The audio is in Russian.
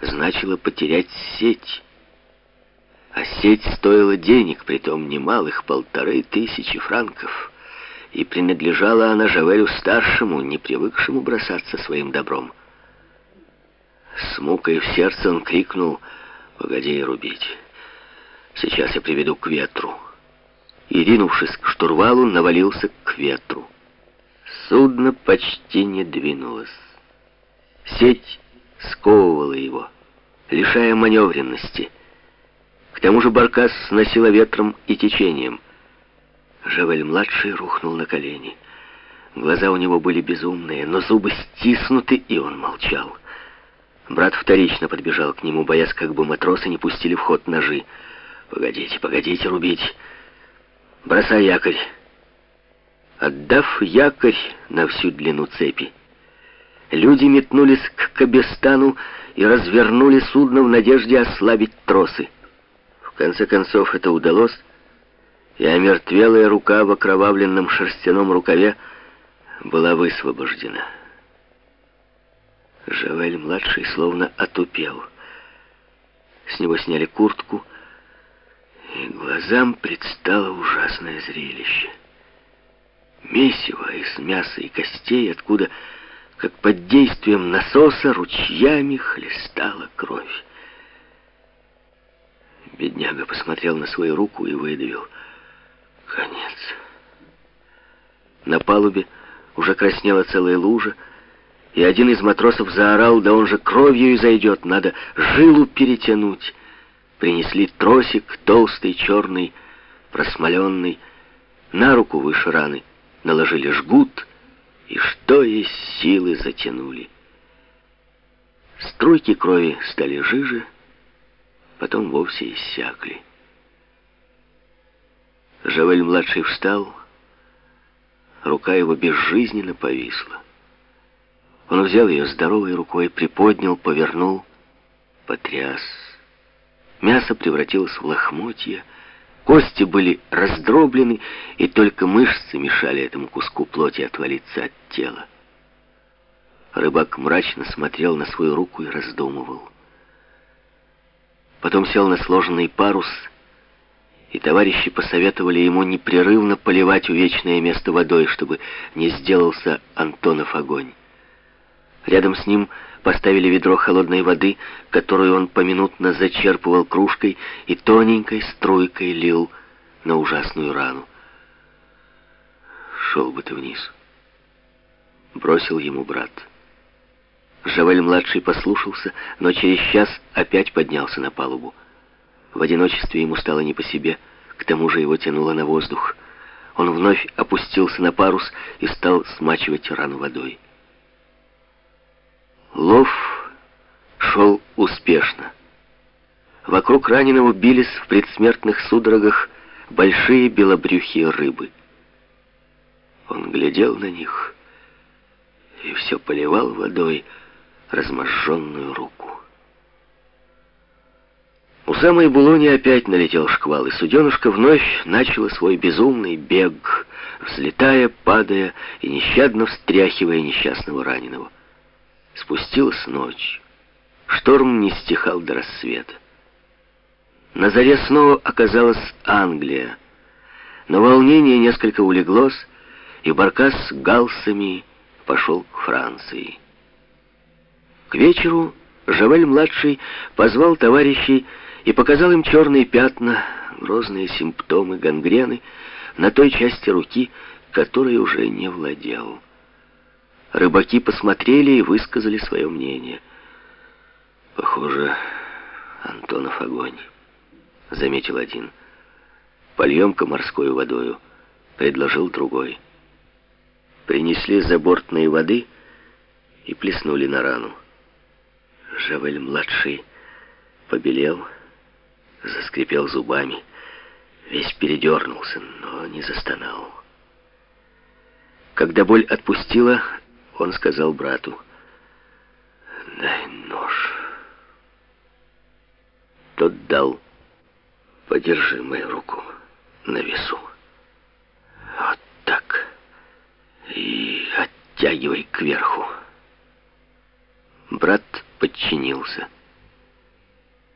значило потерять сеть. А сеть стоила денег, притом немалых, полторы тысячи франков. И принадлежала она Жавелю-старшему, не привыкшему бросаться своим добром. С мукой в сердце он крикнул «Погоди рубить, сейчас я приведу к ветру». И, ринувшись к штурвалу, навалился к ветру. Судно почти не двинулось. Сеть сковывала его, лишая маневренности. К тому же баркас сносила ветром и течением. Жавель-младший рухнул на колени. Глаза у него были безумные, но зубы стиснуты, и он молчал. Брат вторично подбежал к нему, боясь, как бы матросы не пустили в ход ножи. «Погодите, погодите рубить! Бросай якорь!» Отдав якорь на всю длину цепи, люди метнулись к Кабестану и развернули судно в надежде ослабить тросы. В конце концов это удалось, и омертвелая рука в окровавленном шерстяном рукаве была высвобождена. Жавель-младший словно отупел. С него сняли куртку, и глазам предстало ужасное зрелище. Месиво из мяса и костей, откуда как под действием насоса ручьями хлестала кровь. Бедняга посмотрел на свою руку и выдавил. Конец. На палубе уже краснела целая лужа, и один из матросов заорал, да он же кровью и зайдет, надо жилу перетянуть. Принесли тросик, толстый, черный, просмоленный, на руку выше раны, наложили жгут — и что есть силы затянули. Струйки крови стали жиже, потом вовсе иссякли. Жавель-младший встал, рука его безжизненно повисла. Он взял ее здоровой рукой, приподнял, повернул, потряс. Мясо превратилось в лохмотья, Кости были раздроблены, и только мышцы мешали этому куску плоти отвалиться от тела. Рыбак мрачно смотрел на свою руку и раздумывал. Потом сел на сложенный парус, и товарищи посоветовали ему непрерывно поливать увечное место водой, чтобы не сделался Антонов огонь. Рядом с ним поставили ведро холодной воды, которую он поминутно зачерпывал кружкой и тоненькой струйкой лил на ужасную рану. «Шел бы ты вниз», — бросил ему брат. Жавель-младший послушался, но через час опять поднялся на палубу. В одиночестве ему стало не по себе, к тому же его тянуло на воздух. Он вновь опустился на парус и стал смачивать рану водой. Лов шел успешно. Вокруг раненого бились в предсмертных судорогах большие белобрюхие рыбы. Он глядел на них и все поливал водой разможженную руку. У самой Булони опять налетел шквал, и суденушка вновь начала свой безумный бег, взлетая, падая и нещадно встряхивая несчастного раненого. Спустилась ночь. Шторм не стихал до рассвета. На заре снова оказалась Англия. Но волнение несколько улеглось, и Баркас с галсами пошел к Франции. К вечеру Жавель-младший позвал товарищей и показал им черные пятна, грозные симптомы гангрены на той части руки, которой уже не владел. Рыбаки посмотрели и высказали свое мнение. «Похоже, Антонов огонь», — заметил один. «Польем-ка морской водою», — предложил другой. Принесли забортной воды и плеснули на рану. Жавель-младший побелел, заскрипел зубами, весь передернулся, но не застонал. Когда боль отпустила, он сказал брату, «Дай нож». Тот дал, «Подержи мою руку на весу. Вот так. И оттягивай кверху». Брат подчинился.